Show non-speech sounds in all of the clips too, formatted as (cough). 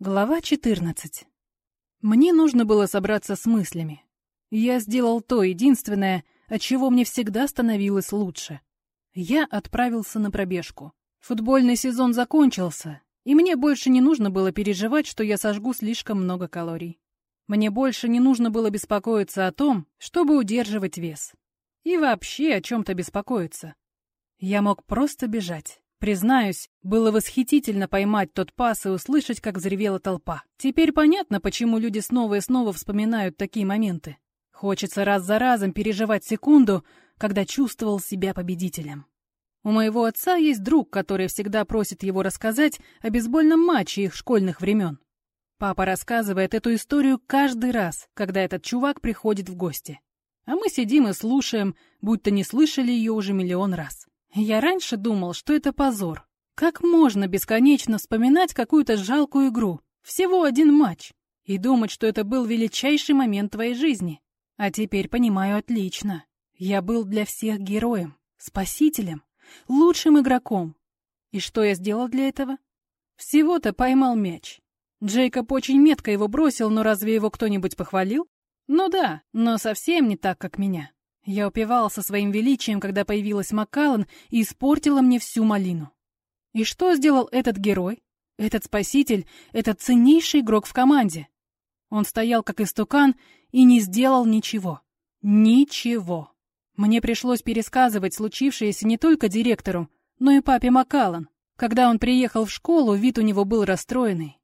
Глава 14. Мне нужно было собраться с мыслями. Я сделал то единственное, от чего мне всегда становилось лучше. Я отправился на пробежку. Футбольный сезон закончился, и мне больше не нужно было переживать, что я сожгу слишком много калорий. Мне больше не нужно было беспокоиться о том, чтобы удерживать вес. И вообще о чем-то беспокоиться. Я мог просто бежать. Признаюсь, было восхитительно поймать тот пас и услышать, как взревела толпа. Теперь понятно, почему люди снова и снова вспоминают такие моменты. Хочется раз за разом переживать секунду, когда чувствовал себя победителем. У моего отца есть друг, который всегда просит его рассказать о бейсбольном матче их школьных времен. Папа рассказывает эту историю каждый раз, когда этот чувак приходит в гости. А мы сидим и слушаем, будто не слышали ее уже миллион раз. Я раньше думал, что это позор. Как можно бесконечно вспоминать какую-то жалкую игру? Всего один матч. И думать, что это был величайший момент твоей жизни. А теперь понимаю отлично. Я был для всех героем, спасителем, лучшим игроком. И что я сделал для этого? Всего-то поймал мяч. Джейкоб очень метко его бросил, но разве его кто-нибудь похвалил? Ну да, но совсем не так, как меня. Я упивался своим величием, когда появилась Маккаллан и испортила мне всю малину. И что сделал этот герой? Этот спаситель, этот ценнейший игрок в команде. Он стоял как истукан и не сделал ничего. Ничего. Мне пришлось пересказывать случившееся не только директору, но и папе Маккаллан. Когда он приехал в школу, вид у него был расстроенный.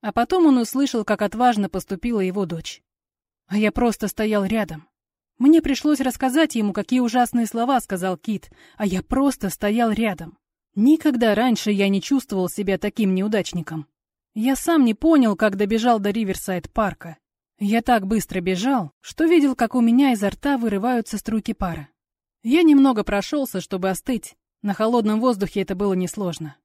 А потом он услышал, как отважно поступила его дочь. А я просто стоял рядом. Мне пришлось рассказать ему, какие ужасные слова сказал Кит, а я просто стоял рядом. Никогда раньше я не чувствовал себя таким неудачником. Я сам не понял, как добежал до Риверсайд-парка. Я так быстро бежал, что видел, как у меня изо рта вырываются струйки пара. Я немного прошелся, чтобы остыть. На холодном воздухе это было несложно.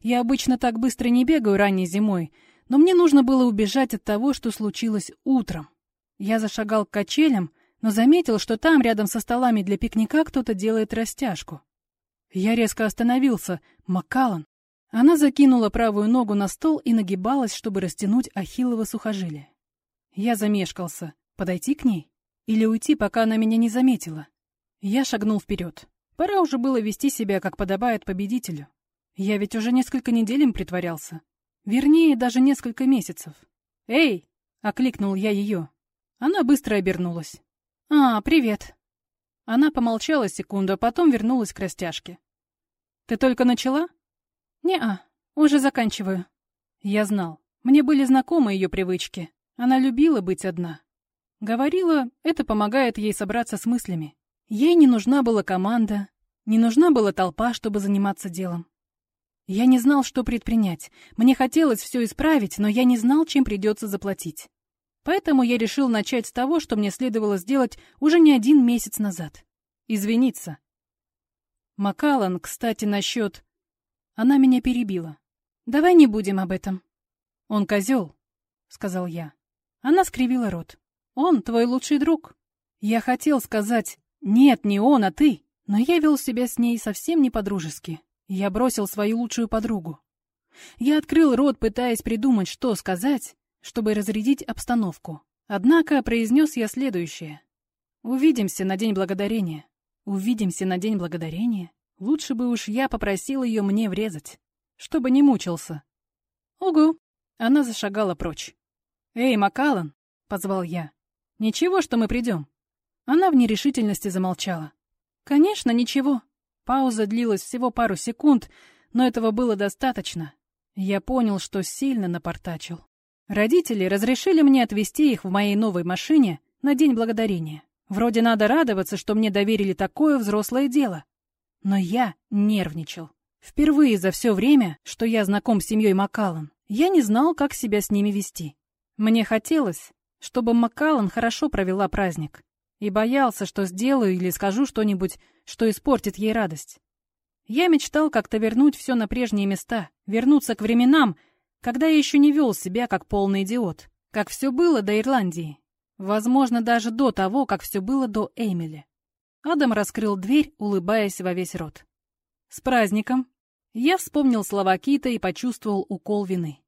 Я обычно так быстро не бегаю ранней зимой, но мне нужно было убежать от того, что случилось утром. Я зашагал к качелям, но заметил, что там, рядом со столами для пикника, кто-то делает растяжку. Я резко остановился. Маккаллан. Она закинула правую ногу на стол и нагибалась, чтобы растянуть ахиллово сухожилие. Я замешкался. Подойти к ней? Или уйти, пока она меня не заметила? Я шагнул вперед. Пора уже было вести себя, как подобает победителю. Я ведь уже несколько недель им притворялся. Вернее, даже несколько месяцев. «Эй!» — окликнул я ее. Она быстро обернулась. «А, привет». Она помолчала секунду, а потом вернулась к растяжке. «Ты только начала?» «Не-а, уже заканчиваю». Я знал. Мне были знакомы ее привычки. Она любила быть одна. Говорила, это помогает ей собраться с мыслями. Ей не нужна была команда, не нужна была толпа, чтобы заниматься делом. Я не знал, что предпринять. Мне хотелось все исправить, но я не знал, чем придется заплатить. Поэтому я решил начать с того, что мне следовало сделать уже не один месяц назад. Извиниться. Макалан, кстати, насчет... Она меня перебила. «Давай не будем об этом». «Он козел», — сказал я. Она скривила рот. «Он твой лучший друг». Я хотел сказать «нет, не он, а ты», но я вел себя с ней совсем не по-дружески. Я бросил свою лучшую подругу. Я открыл рот, пытаясь придумать, что сказать, чтобы разрядить обстановку. Однако произнес я следующее. «Увидимся на День Благодарения. Увидимся на День Благодарения. Лучше бы уж я попросил ее мне врезать, чтобы не мучился». «Угу». Она зашагала прочь. «Эй, Макалан!» — позвал я. «Ничего, что мы придем?» Она в нерешительности замолчала. «Конечно, ничего». Пауза длилась всего пару секунд, но этого было достаточно. Я понял, что сильно напортачил. Родители разрешили мне отвезти их в моей новой машине на День Благодарения. Вроде надо радоваться, что мне доверили такое взрослое дело. Но я нервничал. Впервые за все время, что я знаком с семьей Маккаллан, я не знал, как себя с ними вести. Мне хотелось, чтобы Маккаллан хорошо провела праздник. И боялся, что сделаю или скажу что-нибудь, что испортит ей радость. Я мечтал как-то вернуть все на прежние места, вернуться к временам, когда я еще не вел себя как полный идиот, как все было до Ирландии. Возможно, даже до того, как все было до Эмили. Адам раскрыл дверь, улыбаясь во весь рот. «С праздником!» Я вспомнил слова Кита и почувствовал укол вины.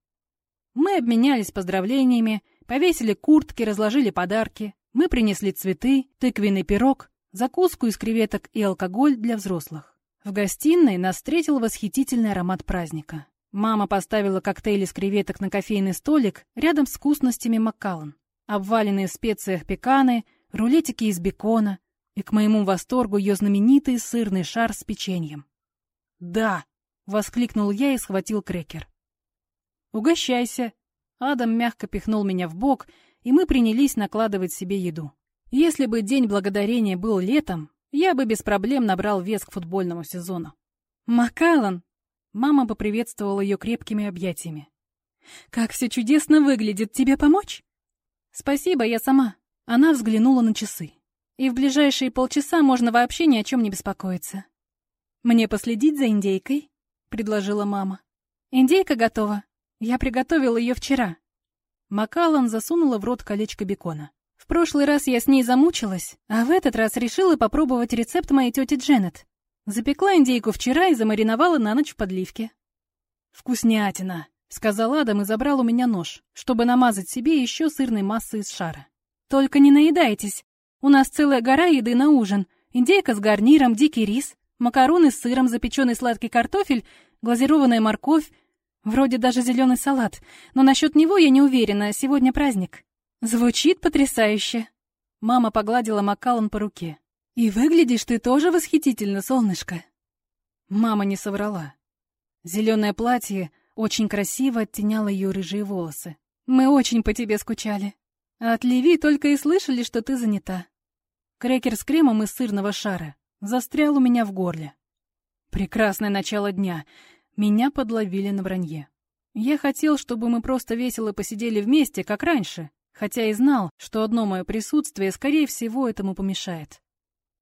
Мы обменялись поздравлениями, повесили куртки, разложили подарки. Мы принесли цветы, тыквенный пирог, закуску из креветок и алкоголь для взрослых. В гостиной нас встретил восхитительный аромат праздника. Мама поставила коктейли из креветок на кофейный столик рядом с вкусностями Маккаллан. Обваленные в специях пеканы, рулетики из бекона и, к моему восторгу, ее знаменитый сырный шар с печеньем. «Да!» — воскликнул я и схватил крекер. «Угощайся!» Адам мягко пихнул меня в бок, и мы принялись накладывать себе еду. Если бы День Благодарения был летом, я бы без проблем набрал вес к футбольному сезону. «Макалан!» Мама поприветствовала ее крепкими объятиями. «Как все чудесно выглядит! Тебе помочь?» «Спасибо, я сама». Она взглянула на часы. «И в ближайшие полчаса можно вообще ни о чем не беспокоиться». «Мне последить за индейкой?» — предложила мама. «Индейка готова. Я приготовила ее вчера». Макалан засунула в рот колечко бекона. В прошлый раз я с ней замучилась, а в этот раз решила попробовать рецепт моей тети Дженнет. Запекла индейку вчера и замариновала на ночь в подливке. «Вкуснятина!» — сказал Адам и забрал у меня нож, чтобы намазать себе еще сырной массой из шара. «Только не наедайтесь. У нас целая гора еды на ужин. Индейка с гарниром, дикий рис, макароны с сыром, запеченный сладкий картофель, глазированная морковь, вроде даже зеленый салат. Но насчет него я не уверена, сегодня праздник». «Звучит потрясающе!» Мама погладила Макалан по руке. «И выглядишь ты тоже восхитительно, солнышко!» Мама не соврала. Зеленое платье очень красиво оттеняло ее рыжие волосы. «Мы очень по тебе скучали. От Леви только и слышали, что ты занята. Крекер с кремом из сырного шара застрял у меня в горле. Прекрасное начало дня. Меня подловили на вранье. Я хотел, чтобы мы просто весело посидели вместе, как раньше, хотя и знал, что одно мое присутствие, скорее всего, этому помешает.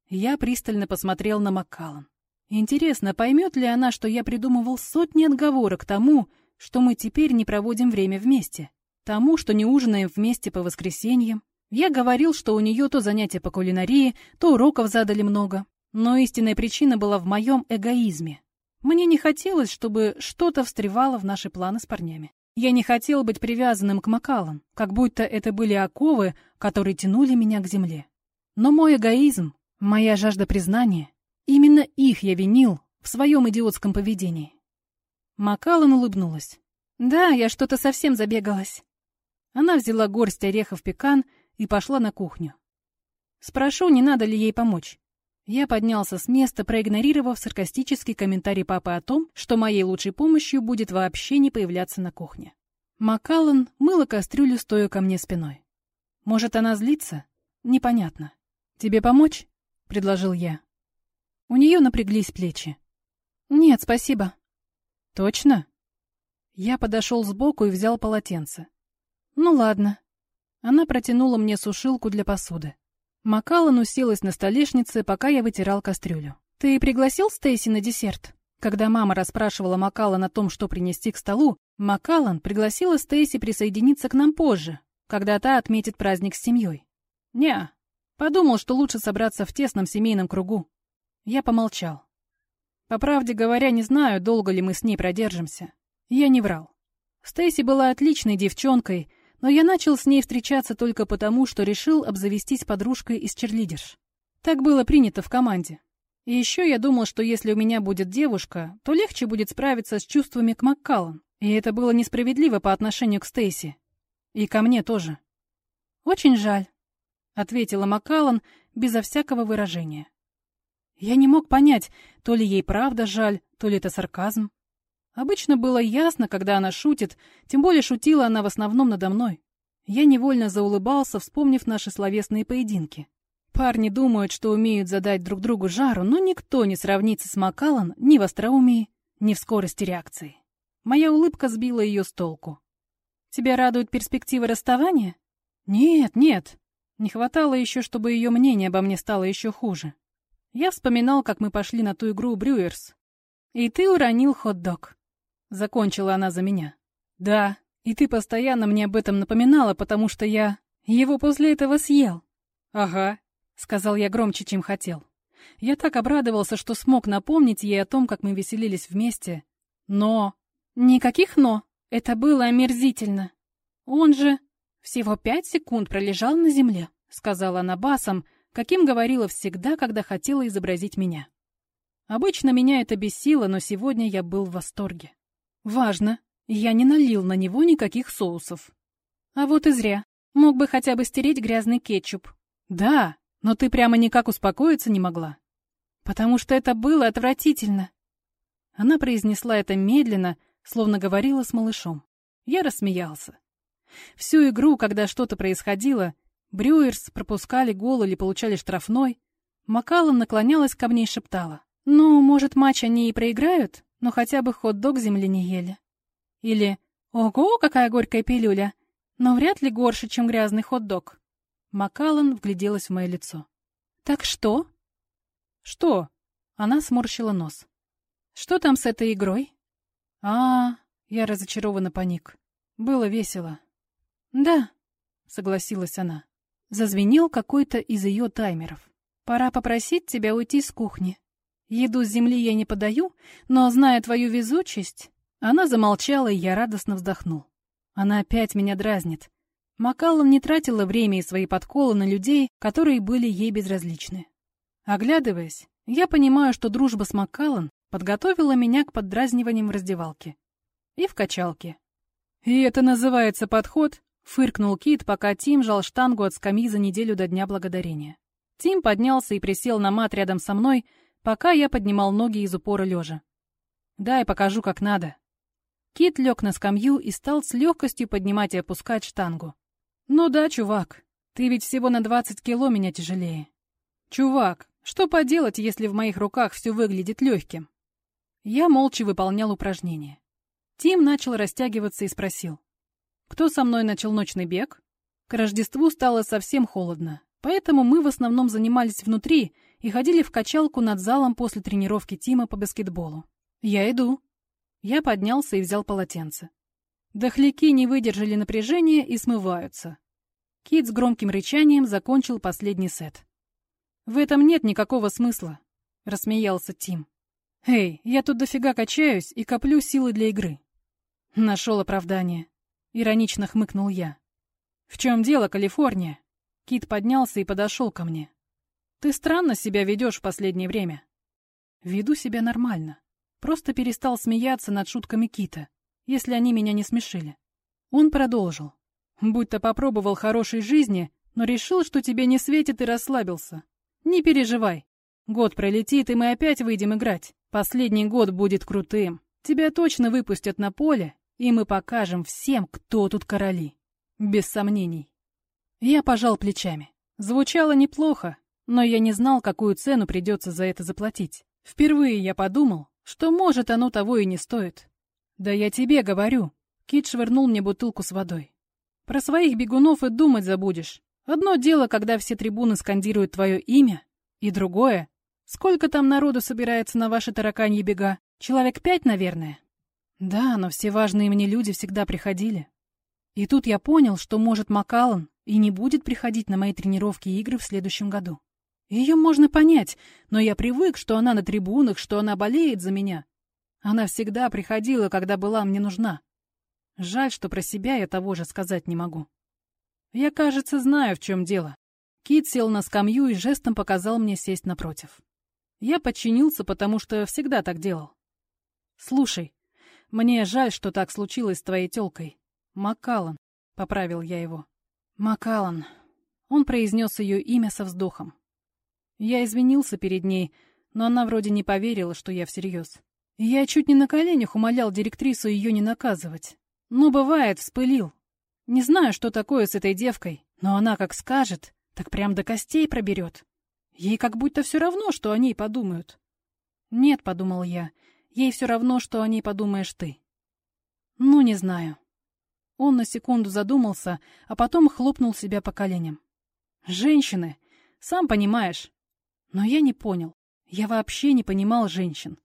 Я пристально посмотрел на Маккаллан. Интересно, поймет ли она, что я придумывал сотни отговорок тому, что мы теперь не проводим время вместе, тому, что не ужинаем вместе по воскресеньям. Я говорил, что у нее то занятия по кулинарии, то уроков задали много. Но истинная причина была в моем эгоизме. Мне не хотелось, чтобы что-то встревало в наши планы с парнями. Я не хотел быть привязанным к Макалам, как будто это были оковы, которые тянули меня к земле. Но мой эгоизм, моя жажда признания, именно их я винил в своем идиотском поведении. Макалан улыбнулась. «Да, я что-то совсем забегалась». Она взяла горсть орехов пекан и пошла на кухню. Спрошу, не надо ли ей помочь. Я поднялся с места, проигнорировав саркастический комментарий папы о том, что моей лучшей помощью будет вообще не появляться на кухне. Макаллан мыла кастрюлю, стоя ко мне спиной. Может, она злится? Непонятно. «Тебе помочь?» — предложил я. У нее напряглись плечи. «Нет, спасибо». «Точно?» Я подошел сбоку и взял полотенце. «Ну ладно». Она протянула мне сушилку для посуды. Макалан уселась на столешнице, пока я вытирал кастрюлю. «Ты пригласил Стейси на десерт?» Когда мама расспрашивала Макалан о том, что принести к столу, Макалан пригласила Стейси присоединиться к нам позже, когда та отметит праздник с семьей. «Не, подумал, что лучше собраться в тесном семейном кругу». Я помолчал. По правде говоря, не знаю, долго ли мы с ней продержимся. Я не врал. Стейси была отличной девчонкой, но я начал с ней встречаться только потому, что решил обзавестись подружкой из черлидерш. Так было принято в команде. И еще я думал, что если у меня будет девушка, то легче будет справиться с чувствами к Маккаллан. И это было несправедливо по отношению к Стейси. И ко мне тоже. «Очень жаль», — ответила Маккаллан безо всякого выражения. Я не мог понять, то ли ей правда жаль, то ли это сарказм. Обычно было ясно, когда она шутит, тем более шутила она в основном надо мной. Я невольно заулыбался, вспомнив наши словесные поединки. Парни думают, что умеют задать друг другу жару, но никто не сравнится с Макалан ни в остроумии, ни в скорости реакции. Моя улыбка сбила ее с толку. «Тебя радует перспектива расставания?» «Нет, нет. Не хватало еще, чтобы ее мнение обо мне стало еще хуже. Я вспоминал, как мы пошли на ту игру Брюерс. И ты уронил хот-дог. Закончила она за меня. Да, и ты постоянно мне об этом напоминала, потому что я его после этого съел. Ага, сказал я громче, чем хотел. Я так обрадовался, что смог напомнить ей о том, как мы веселились вместе. Но... Никаких «но». Это было омерзительно. Он же всего пять секунд пролежал на земле, сказала она басом, каким говорила всегда, когда хотела изобразить меня. Обычно меня это бесило, но сегодня я был в восторге. Важно, я не налил на него никаких соусов. А вот и зря. Мог бы хотя бы стереть грязный кетчуп. Да, но ты прямо никак успокоиться не могла. Потому что это было отвратительно. Она произнесла это медленно, словно говорила с малышом. Я рассмеялся. Всю игру, когда что-то происходило, Брюерс пропускали гол или получали штрафной, Макалан наклонялась ко мне и шептала. «Ну, может, матч они и проиграют, но хотя бы хот-дог земли не ели». Или «Ого, какая горькая пилюля! Но вряд ли горше, чем грязный хот-дог». Макалан вгляделась в мое лицо. «Так что?» «Что?» Она сморщила нос. «Что там с этой игрой?» а, -а, -а я разочарованно паник. Было весело. «Да», — согласилась она. Зазвенел какой-то из ее таймеров. «Пора попросить тебя уйти с кухни. Еду с земли я не подаю, но, зная твою везучесть...» Она замолчала, и я радостно вздохнул. Она опять меня дразнит. Макаллан не тратила время и свои подколы на людей, которые были ей безразличны. Оглядываясь, я понимаю, что дружба с Маккаллан подготовила меня к поддразниваниям в раздевалке. И в качалке. «И это называется подход?» — фыркнул Кит, пока Тим жал штангу от скамьи за неделю до Дня Благодарения. Тим поднялся и присел на мат рядом со мной, пока я поднимал ноги из упора лежа. «Дай покажу, как надо». Кит лег на скамью и стал с легкостью поднимать и опускать штангу. «Ну да, чувак, ты ведь всего на 20 кило меня тяжелее». «Чувак, что поделать, если в моих руках все выглядит легким?» Я молча выполнял упражнения. Тим начал растягиваться и спросил. «Кто со мной начал ночный бег?» К Рождеству стало совсем холодно, поэтому мы в основном занимались внутри и ходили в качалку над залом после тренировки Тима по баскетболу. «Я иду». Я поднялся и взял полотенце. Дохляки не выдержали напряжения и смываются. Кит с громким рычанием закончил последний сет. «В этом нет никакого смысла», — рассмеялся Тим. «Эй, я тут дофига качаюсь и коплю силы для игры». Нашел оправдание. Иронично хмыкнул я. «В чем дело, Калифорния?» Кит поднялся и подошел ко мне. «Ты странно себя ведешь в последнее время». «Веду себя нормально. Просто перестал смеяться над шутками Кита, если они меня не смешили». Он продолжил. «Будь-то попробовал хорошей жизни, но решил, что тебе не светит и расслабился. Не переживай. Год пролетит, и мы опять выйдем играть. Последний год будет крутым. Тебя точно выпустят на поле, и мы покажем всем, кто тут короли. Без сомнений. Я пожал плечами. Звучало неплохо, но я не знал, какую цену придется за это заплатить. Впервые я подумал, что, может, оно того и не стоит. Да я тебе говорю. Кит швырнул мне бутылку с водой. Про своих бегунов и думать забудешь. Одно дело, когда все трибуны скандируют твое имя, и другое — сколько там народу собирается на ваши тараканьи бега? Человек пять, наверное? Да, но все важные мне люди всегда приходили. И тут я понял, что, может, Макалан и не будет приходить на мои тренировки и игры в следующем году. Ее можно понять, но я привык, что она на трибунах, что она болеет за меня. Она всегда приходила, когда была мне нужна. Жаль, что про себя я того же сказать не могу. Я, кажется, знаю, в чем дело. Кит сел на скамью и жестом показал мне сесть напротив. Я подчинился, потому что всегда так делал. «Слушай, мне жаль, что так случилось с твоей тёлкой. Макалан», — поправил я его. «Макалан». Он произнес ее имя со вздохом. Я извинился перед ней, но она вроде не поверила, что я всерьез. Я чуть не на коленях умолял директрису ее не наказывать. Но бывает, вспылил. Не знаю, что такое с этой девкой, но она как скажет, так прям до костей проберет. Ей как будто все равно, что о ней подумают. Нет, подумал я, ей все равно, что о ней подумаешь ты. Ну, не знаю. Он на секунду задумался, а потом хлопнул себя по коленям. Женщины, сам понимаешь. Но я не понял. Я вообще не понимал женщин.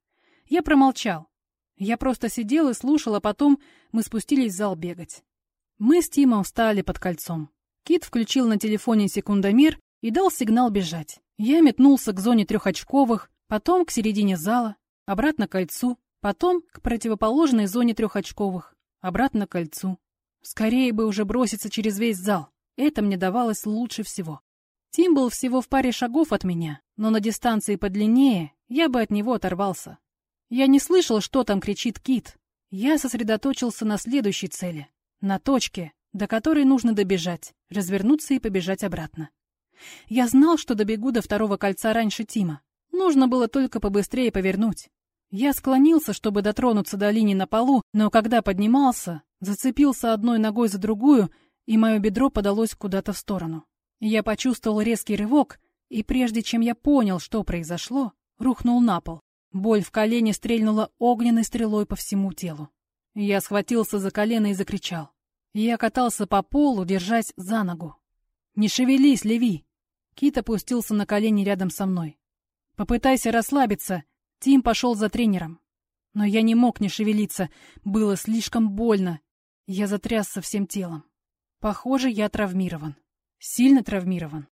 Я промолчал. Я просто сидел и слушал, а потом мы спустились в зал бегать. Мы с Тимом встали под кольцом. Кит включил на телефоне секундомер и дал сигнал бежать. Я метнулся к зоне трехочковых, потом к середине зала, обратно к кольцу, потом к противоположной зоне трехочковых, обратно к кольцу. Скорее бы уже броситься через весь зал. Это мне давалось лучше всего. Тим был всего в паре шагов от меня, но на дистанции подлиннее я бы от него оторвался. Я не слышал, что там кричит Кит. Я сосредоточился на следующей цели, на точке, до которой нужно добежать, развернуться и побежать обратно. Я знал, что добегу до второго кольца раньше Тима. Нужно было только побыстрее повернуть. Я склонился, чтобы дотронуться до линии на полу, но когда поднимался, зацепился одной ногой за другую, и мое бедро подалось куда-то в сторону. Я почувствовал резкий рывок, и прежде чем я понял, что произошло, рухнул на пол. Боль в колене стрельнула огненной стрелой по всему телу. Я схватился за колено и закричал. Я катался по полу, держась за ногу. «Не шевелись, Леви!» Кит опустился на колени рядом со мной. «Попытайся расслабиться!» Тим пошел за тренером. Но я не мог не шевелиться, было слишком больно. Я затрясся всем телом. Похоже, я травмирован. Сильно травмирован.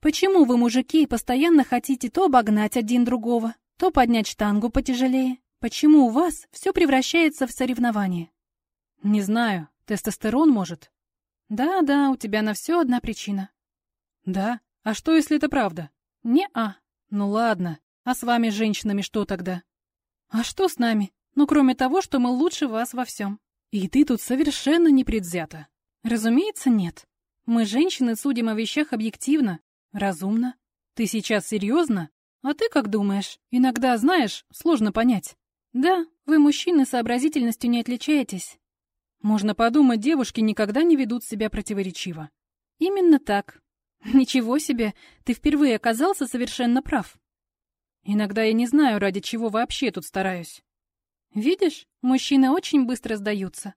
«Почему вы, мужики, постоянно хотите то обогнать один другого, то поднять штангу потяжелее? Почему у вас все превращается в соревнование?» «Не знаю. Тестостерон, может?» «Да-да, у тебя на все одна причина». «Да? А что, если это правда?» «Не-а». «Ну ладно. А с вами, женщинами, что тогда? А что с нами? Ну, кроме того, что мы лучше вас во всем. И ты тут совершенно не предвзята. Разумеется, нет. Мы, женщины, судим о вещах объективно, разумно. Ты сейчас серьезно? А ты как думаешь? Иногда, знаешь, сложно понять. Да, вы, мужчины, сообразительностью не отличаетесь. Можно подумать, девушки никогда не ведут себя противоречиво. Именно так. (laughs) Ничего себе, ты впервые оказался совершенно прав. Иногда я не знаю, ради чего вообще тут стараюсь. Видишь, мужчины очень быстро сдаются.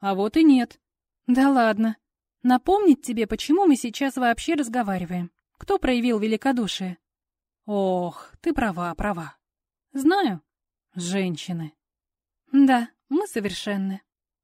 А вот и нет. Да ладно. Напомнить тебе, почему мы сейчас вообще разговариваем. Кто проявил великодушие? Ох, ты права, права. Знаю. Женщины. Да, мы совершенны.